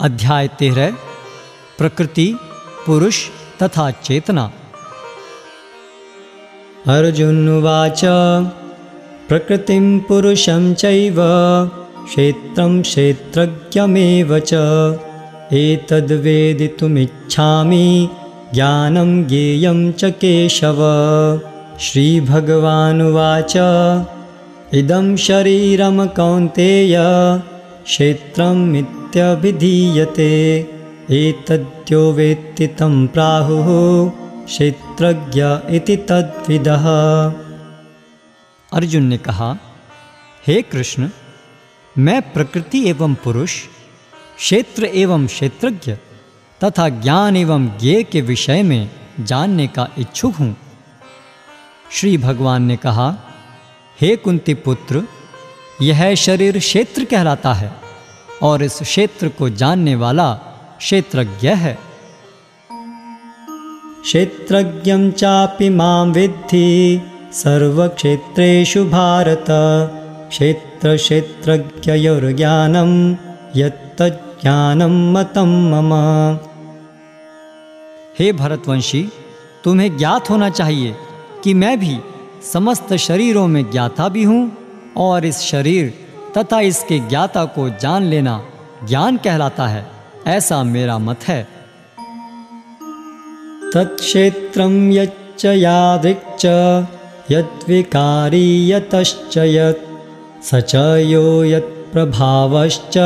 अध्याय तेरह प्रकृति पुरुष तथा चेतना। अर्जुनुवाच प्रकृतिं पुरुषं चैव क्षेत्रं क्षेत्रज्ञमेव च। एतद्वेदितुमिच्छामि ज्ञानं ज्ञेयं च केशव। श्रीभगवानुवाच इदं शरीरं कौन्तेय क्षेत्रमित्यभिधीयते एतद्यो वेत्ति तं प्राहुः क्षेत्रज्ञ इति तद्विदः। अर्जुन ने कहा, हे कृष्ण, मैं प्रकृति एवं पुरुष, क्षेत्र एवं क्षेत्रज्ञ तथा ज्ञान एवं ज्ञेय के विषय में जानने का इच्छुक हूँ। श्री भगवान ने कहा, हे कुंती पुत्र, यह शरीर क्षेत्र कहलाता है। और इस क्षेत्र को जानने वाला क्षेत्रज्ञ है। क्षेत्रज्ञं चापि माँ विद्धि सर्वक्षेत्रेषु भारत। क्षेत्रक्षेत्रज्ञयोर्ज्ञानं यत्तज्ज्ञानं मतं मम। हे भरतवंशी तुम्हें ज्ञात होना चाहिए कि मैं भी समस्त शरीरों में ज्ञाता भी हूँ और इस शरीर तथा इसके ज्ञाता को जान लेना ज्ञान कहलाता है ऐसा मेरा मत है। तत्क्षेत्रं यच्च यादृक् यद्विकारी यतश्च यत् स च यो यत्प्रभावश्च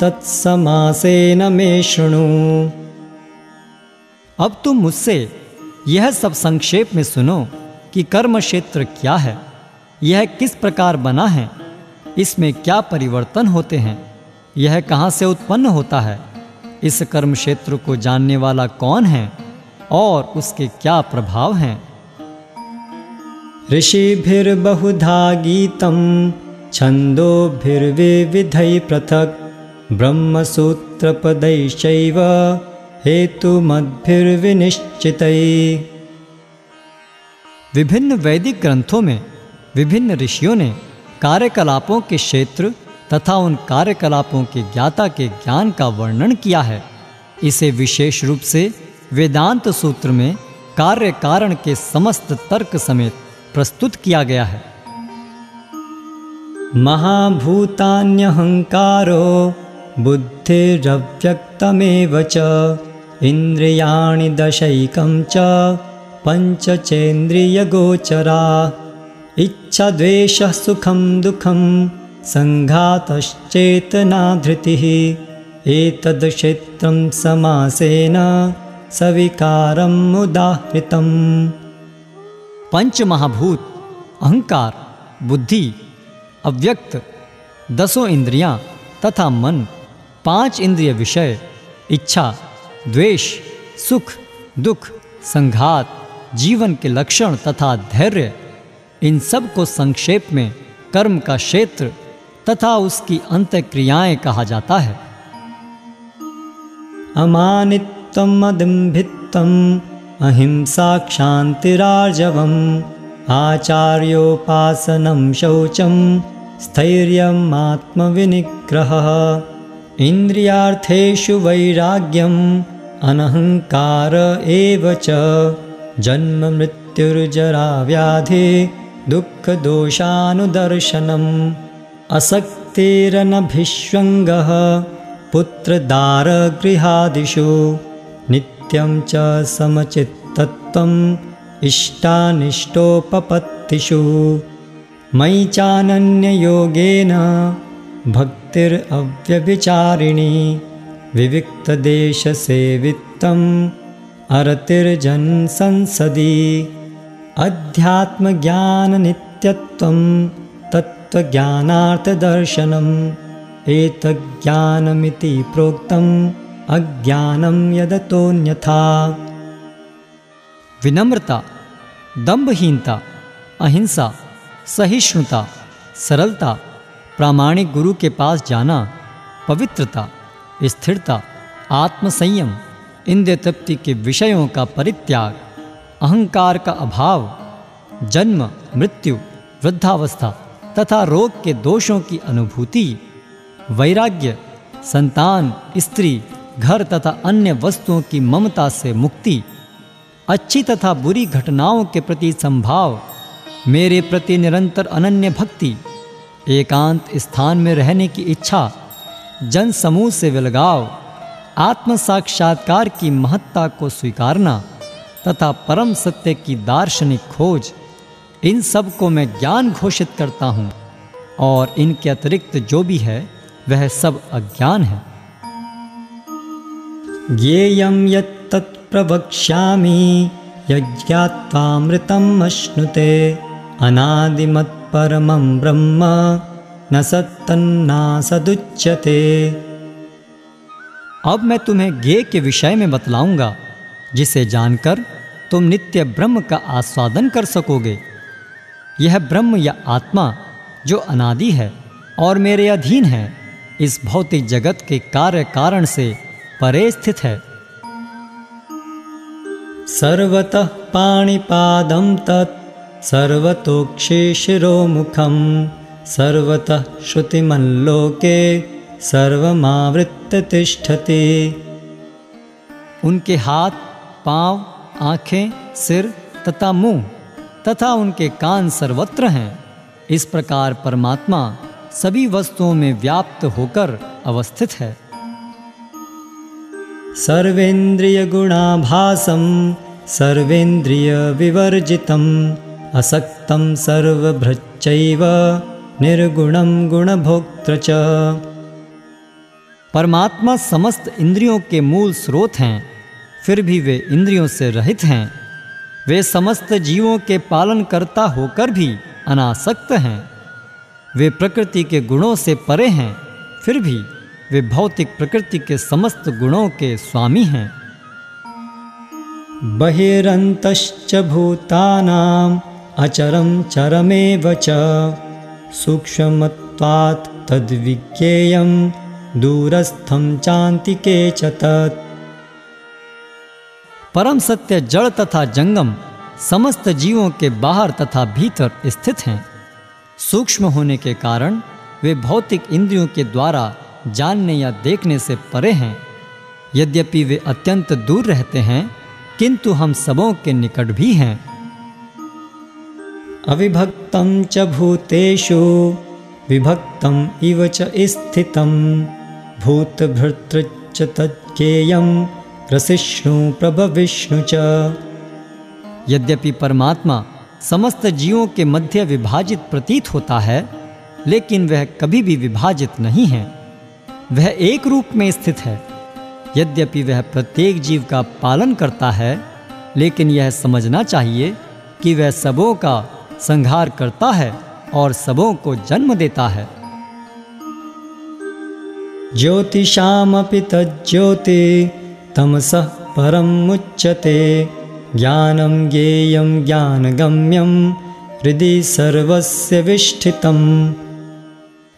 तत्समासेन मे शृणु। अब तुम मुझसे यह सब संक्षेप में सुनो कि कर्म क्षेत्र क्या है यह किस प्रकार बना है इसमें क्या परिवर्तन होते हैं? यह कहाँ से उत्पन्न होता है? इस कर्म क्षेत्र को जानने वाला कौन है? और उसके क्या प्रभाव हैं? ऋषिभिर्बहुधा गीतं छन्दोभिर्विविधैः पृथक्। ब्रह्मसूत्रपदैश्चैव हेतुमद्भिर्विनिश्चितैः विभिन्न वैदिक ग्रंथों में विभिन्न ऋषियों ने कार्यकलापों के क्षेत्र तथा उन कार्यकलापों के ज्ञाता के ज्ञान का वर्णन किया है। इसे विशेष रूप से वेदांत सूत्र में कार्य कारण के समस्त तर्क समेत प्रस्तुत किया गया है। महाभूतान्यहङ्कारो बुद्धिरव्यक्तमेव च, इन्द्रियाणि दशैकं च, पञ्चचेन्द्रियगोचरा। इच्छाद्वेषः सुखं दुःखं सङ्घातश्चेतना धृतिः एतद्क्षेत्रं समासेन सविकारम् उदाहृतम् पंच महाभूत अहंकार, बुद्धि, अव्यक्त, दसों इंद्रियाँ तथा मन, पाँच इंद्रिय विषय, इच्छा, द्वेष, सुख, दुख, संघात, जीवन के लक्षण तथा धैर्य। इन सबको संक्षेप में कर्म का क्षेत्र तथा उसकी अंत क्रियाएँ कहा जाता है। अमानित्वम् अदम्भित्वम् अहिंसा क्षान्तिरार्जवम् आचार्योपासनं शौचं स्थैर्यम् आत्मविनिग्रहः इन्द्रियार्थेषु वैराग्यम् अनहङ्कार एव च जन्ममृत्युर्जराव्याधि दुःखदोषानुदर्शनम्। असक्तिरनभिष्वङ्गः। पुत्रदारगृहादिषु। नित्यं च समचित्तत्वम् इष्टानिष्टोपपत्तिषु। मयि चानन्ययोगेन भक्तिरव्यभिचारिणी विविक्तदेशसेवित्वम् अरतिर्जन्संसदि अध्यात्मज्ञाननित्यत्वं, तत्त्वज्ञानार्थदर्शनम्, एतज्ज्ञानमिति प्रोक्तम् अज्ञानं यदतोऽन्यथा। विनम्रता दंभहीनता अहिंसा, सहिष्णुता, सरलता, प्रामाणिक गुरु के पास जाना, पवित्रता, स्थिरता, आत्मसंयम इंद्रिय तृप्ति के विषयों का परित्याग। अहंकार का अभाव, जन्म, मृत्यु, वृद्धावस्था तथा रोग के दोषों की अनुभूति, वैराग्य, संतान, स्त्री, घर तथा अन्य वस्तुओं की ममता से मुक्ति, अच्छी तथा बुरी घटनाओं के प्रति संभाव, मेरे प्रति निरंतर अनन्य भक्ति, एकांत स्थान में रहने की इच्छा जन समूह से विलगाव आत्म साक्षात्कार की महत्ता को स्वीकारना तथा परम सत्य की दार्शनिक खोज। इन सबको मैं ज्ञान घोषित करता हूँ और इनके अतिरिक्त जो भी है वह सब अज्ञान है। ज्ञेयं यत्तत् प्रवक्ष्यामि यज्ञात्वामृतम् अश्नुते अनादिमत्परमं ब्रह्म न सत्तन्नासदुच्यते। अब मैं तुम्हें गे के विषय में बतलाऊँगा। जिसे जानकर तुम नित्य ब्रह्म का आस्वादन कर सकोगे। यह ब्रह्म या आत्मा जो अनादि है और मेरे अधीन है इस भौतिक जगत के कार्य कारण से परे स्थित है। सर्वतः पाणिपादं तत् सर्वतोक्षिशिरोमुखं सर्वतः श्रुतिमल्लोके सर्वमावृत्य तिष्ठति। उनके हाथ पाँव, आँखें सिर तथा मुँह तथा उनके कान सर्वत्र हैं। इस प्रकार परमात्मा सभी वस्तुओं में व्याप्त होकर अवस्थित है। सर्वेन्द्रियगुणाभासं सर्वेन्द्रियविवर्जितम् असक्तं सर्वभृच्चैव निर्गुणं गुणभोक्त्र च। परमात्मा समस्त इंद्रियों के मूल स्रोत हैं। फिर भी वे इंद्रियों से रहित हैं। वे समस्त जीवों के पालन करता होकर भी अनासक्त हैं। वे प्रकृति के गुणों से परे हैं, फिर भी वे भौतिक प्रकृति के समस्त गुणों के स्वामी हैं। बहिरन्तश्च भूतानाम् अचरं चरमेव च, सूक्ष्मत्वात् तद्विज्ञेयं दूरस्थं चान्तिके च तत्। परम सत्य जड़ तथा जंगम, समस्त जीवों के बाहर तथा भीतर स्थित हैं। सूक्ष्म होने के कारण वे भौतिक इंद्रियों के द्वारा जानने या देखने से परे हैं। यद्यपि वे अत्यंत दूर रहते हैं, किंतु हम सबों के निकट भी हैं। अविभक्तं च भूतेषु इव च स्थितं भूतभर्तृच्च तज्ज्ञेयं रसिष्णु प्रभविष्णु च। यद्यपि परमात्मा समस्त जीवों के मध्य विभाजित प्रतीत होता है, लेकिन वह कभी भी विभाजित नहीं है। वह एक रूप में स्थित है। यद्यपि वह प्रत्येक जीव का पालन करता है, लेकिन यह समझना चाहिए कि वह सबों का संहार करता है और सबों को जन्म देता है। ज्योतिषामपि तज्ज्योति तमसः परं मुच्यते। ज्ञानं ज्ञेयं ज्ञानगम्यं हृदि सर्वस्य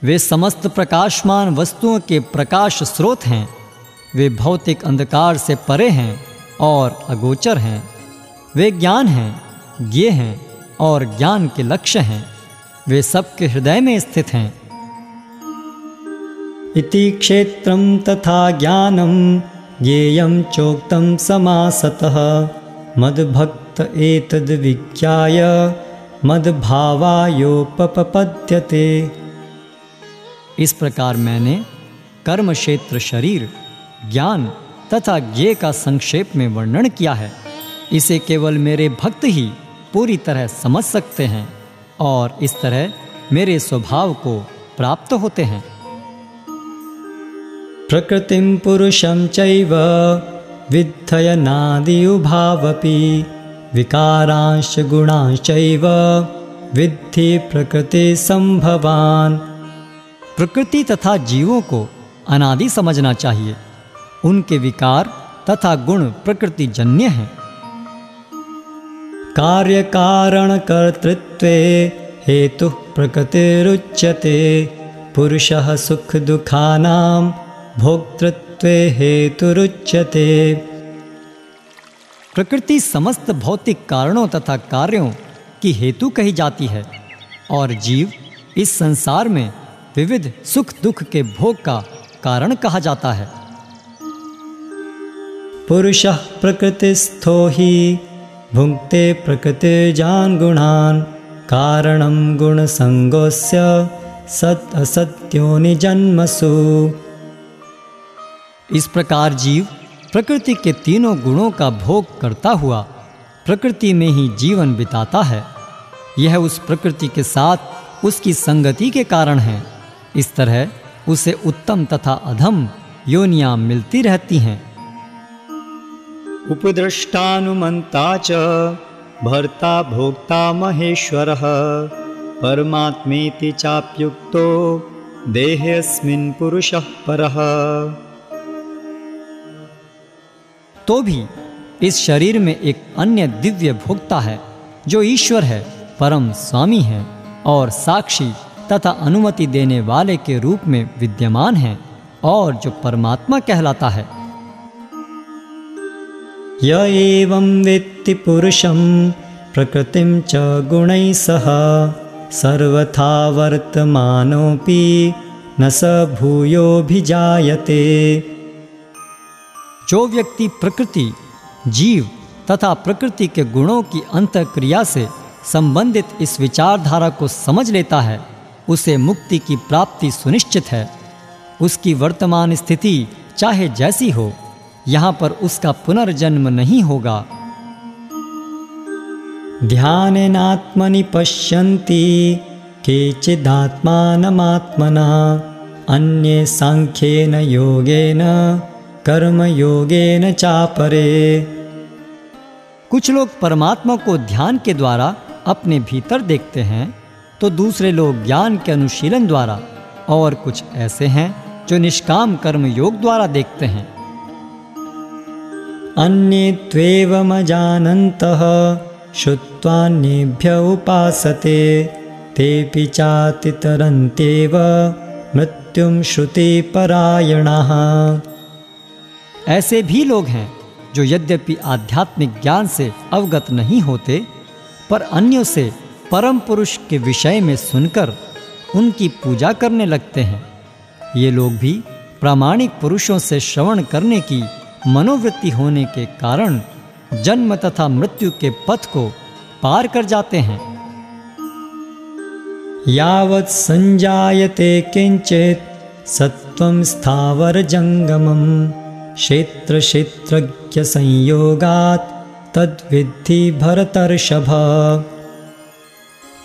वे समस्त प्रकाशमान वस्तुओं के प्रकाश स्रोत हैं। वे भौतिक अंधकार से परे हैं और अगोचर हैं। वे ज्ञान हैं ज्ञे हैं और ज्ञान के लक्ष्य हैं। वे सबके हृदय में स्थित हैं। इति क्षेत्रं तथा ज्ञानं ज्ञेयं चोक्तं समासतः। मद्भक्त एतद्विज्ञाय मद्भावायोपपद्यते। इस प्रकार मैंने कर्म क्षेत्र शरीर, ज्ञान तथा ज्ञे का संक्षेप में वर्णन किया है। इसे केवल मेरे भक्त ही पूरी तरह समझ सकते हैं और इस तरह मेरे स्वभाव को प्राप्त होते हैं। प्रकृतिं पुरुषं चैव विकारांश गुणांश्चैव विद्धि प्रकृतिसम्भवान् प्रकृति तथा जीवों को अनादि समझना चाहिए। उनके विकार तथा गुण प्रकृति जन्य हैं। कार्यकारणकर्तृत्वे हेतुः प्रकृतिरुच्यते। पुरुषः सुखदुःखानां भोक्तृत्वे हेतुरुच्यते। प्रकृति समस्त भौतिक कारणों तथा कार्यों की हेतु कही जाती है, और जीव इस संसार में विविध सुख दुख के भोग का कारण कहा जाता है। पुरुषः प्रकृतिस्थो हि, भुङ्क्ते प्रकृतिजान् गुणान्, कारणं गुणसङ्गोऽस्य सत् असत्योनिजन्मसु इस प्रकार जीव प्रकृति के तीनों गुणों का भोग करता हुआ प्रकृति में ही जीवन बिताता है। यह उस प्रकृति के साथ उसकी संगति के कारण है। इस तरह उसे उत्तम तथा अधम योनियाँ मिलती रहती हैं। उपदृष्टानुमन्ता च भर्ता भोक्ता महेश्वर परमात्मेति चाप्युक्तो देहेऽस्मिन् पुरुषः परः। तो भी इस शरीर में एक अन्य दिव्य भोक्ता है, जो ईश्वर है, परम स्वामी है और साक्षी तथा अनुमति देने वाले के रूप में विद्यमान है और जो परमात्मा कहलाता है। य एवं वेत्ति पुरुषं प्रकृतिं च गुणैः सह, सर्वथा वर्तमानोऽपि न स भूयोभिजायते जो व्यक्ति प्रकृति, जीव तथा प्रकृति के गुणों की अंत क्रिया से संबंधित इस विचारधारा को समझ लेता है, उसे मुक्ति की प्राप्ति सुनिश्चित है। उसकी वर्तमान स्थिति चाहे जैसी हो, यहाँ पर उसका पुनर्जन्म नहीं होगा। ध्यान आत्मनि ध्यानेनात्मनि पश्यन्ति, केचिदात्मानमात्मना, अन्ये साङ्ख्येन योगेन कर्मयोगेन चापरे। कुछ लोग परमात्मा को ध्यान के द्वारा अपने भीतर देखते हैं तो दूसरे लोग ज्ञान के अनुशीलन द्वारा और कुछ ऐसे हैं जो निष्काम कर्म योग द्वारा देखते हैं। अन्ये त्वेवमजानन्तः श्रुत्वान्येभ्य उपासते तेऽपि चातितरन्त्येव मृत्युं श्रुतिपरायणाः ऐसे भी लोग हैं जो यद्यपि आध्यात्मिक ज्ञान से अवगत नहीं होते, पर अन्यों से परम पुरुष के विषय में सुनकर उनकी पूजा करने लगते हैं। ये लोग भी प्रामाणिक पुरुषों से श्रवण करने की मनोवृत्ति होने के कारण जन्म तथा मृत्यु के पथ को पार कर जाते हैं। यावत् किंचित किञ्चित् स्थावर स्थावरजङ्गमं क्षेत्रक्षेत्रज्ञसंयोगात् तद्विद्धि भरतर्षभ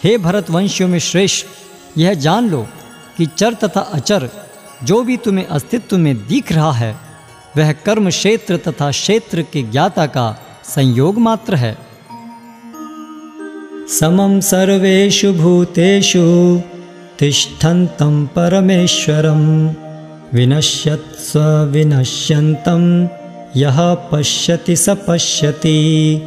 हे भरतवंशियों में श्रेष्ठ, यह जान लो कि चर तथा अचर, जो भी तुम्हें अस्तित्व में दिख रहा है, वह कर्म क्षेत्र तथा क्षेत्र के ज्ञाता का संयोग मात्र है। समम सर्वेषु भूतेषु तिष्ठन्तं परमेश्वरं विनश्यत्स्व विनश्यन्तं, यः पश्यति स पश्यति।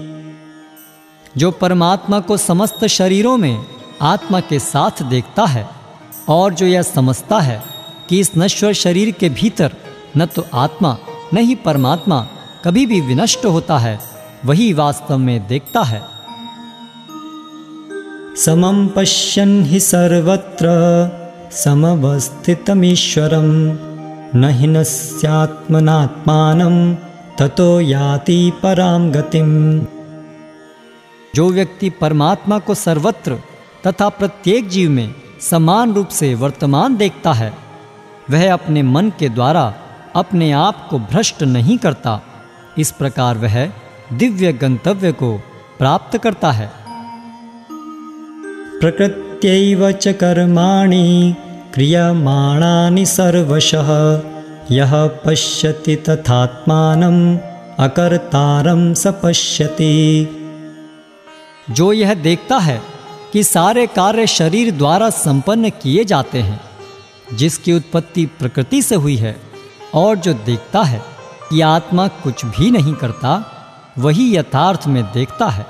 जो परमात्मा को समस्त शरीरों में आत्मा के साथ देखता है, और जो यह समझता है कि इस नश्वर शरीर के भीतर न तो आत्मा, न ही परमात्मा कभी भी विनष्ट होता है, वही वास्तव में देखता है। समं पश्यन् हि सर्वत्र समवस्थितमीश्वरं न हि नस्यात्मनात्मानं ततो याति परां गतिम्। जो व्यक्ति परमात्मा को सर्वत्र तथा प्रत्येक जीव में समान रूप से वर्तमान देखता है वह अपने मन के द्वारा अपने आप को भ्रष्ट नहीं करता। इस प्रकार वह दिव्य गंतव्य को प्राप्त करता है। प्रकृत्यैव च कर्माणि क्रियमाणानि सर्वशः। यः पश्यति तथात्मानम्, अकर्तारं स पश्यति। जो यह देखता है कि सारे कार्य शरीर द्वारा संपन्न किए जाते हैं, जिसकी उत्पत्ति प्रकृति से हुई है, और जो देखता है कि आत्मा कुछ भी नहीं करता, वही यथार्थ में देखता है।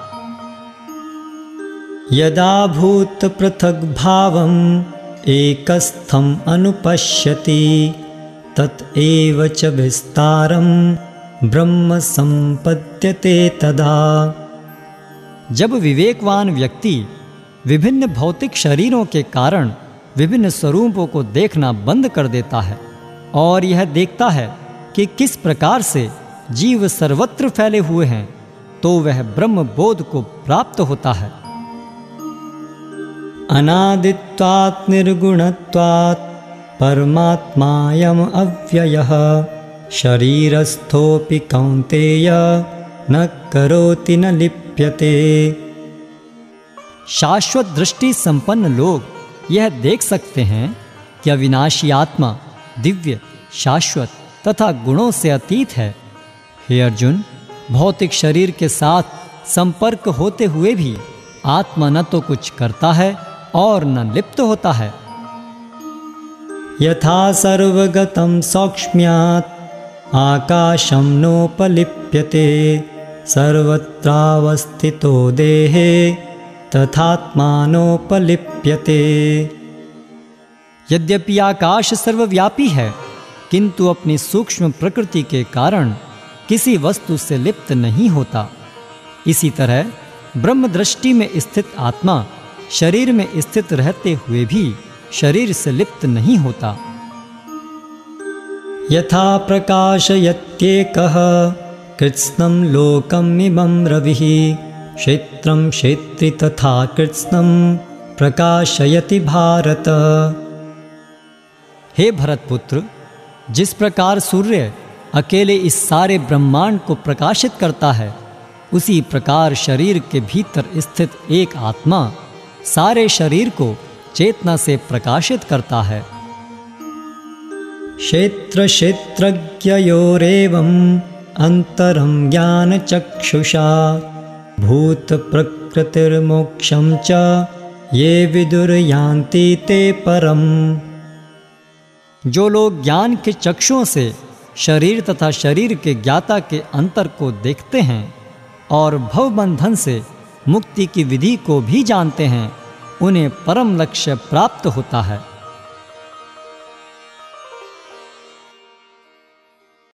यदा भूतपृथग्भावम् एकस्थम् अनुपश्यति। तत् एव च विस्तारं ब्रह्म सम्पद्यते तदा। जब विवेकवान व्यक्ति विभिन्न भौतिक शरीरों के कारण विभिन्न स्वरूपों को देखना बंद कर देता है और यह देखता है कि किस प्रकार से जीव सर्वत्र फैले हुए हैं तो वह ब्रह्म बोध को प्राप्त होता है। अनादित्वात् निर्गुणत्वात् परमात्मायम् अव्ययः। शरीरस्थोऽपि कौन्तेय न करोति न लिप्यते। शाश्वत दृष्टि संपन्न लोग यह देख सकते हैं कि अविनाशी आत्मा दिव्य, शाश्वत तथा गुणों से अतीत है। हे अर्जुन, भौतिक शरीर के साथ संपर्क होते हुए भी आत्मा न तो कुछ करता है और न लिप्त होता है। यथा सर्वगतं सौक्ष्म्यात्, आकाशं नोपलिप्यते, सर्वत्रावस्थितो देहे, तथात्मानोपलिप्यते। यद्यपि आकाश सर्वव्यापी है, किंतु अपनी सूक्ष्म प्रकृति के कारण किसी वस्तु से लिप्त नहीं होता। इसी तरह ब्रह्म दृष्टि में स्थित आत्मा शरीर में स्थित रहते हुए भी शरीर से लिप्त नहीं होता। यथा प्रकाशयत्येकः कृत्स्नं लोकमिमं रविः, क्षेत्रं क्षेत्रि तथा कृत्स्नं प्रकाशयति भारत। हे भरतपुत्र, जिस प्रकार सूर्य अकेले इस सारे ब्रह्मांड को प्रकाशित करता है, उसी प्रकार शरीर के भीतर स्थित एक आत्मा सारे शरीर को चेतना से प्रकाशित करता है। क्षेत्रक्षेत्रज्ञयोरेवम् अन्तरं ज्ञानचक्षुषा। भूतप्रकृतिर्मोक्षं च ये विदुर्यान्ति ते परम। जो लोग ज्ञान के चक्षुओं से शरीर तथा शरीर के ज्ञाता के अंतर को देखते हैं और भवबंधन से मुक्ति की विधि को भी जानते हैं उन्हें परम लक्ष्य प्राप्त होता है।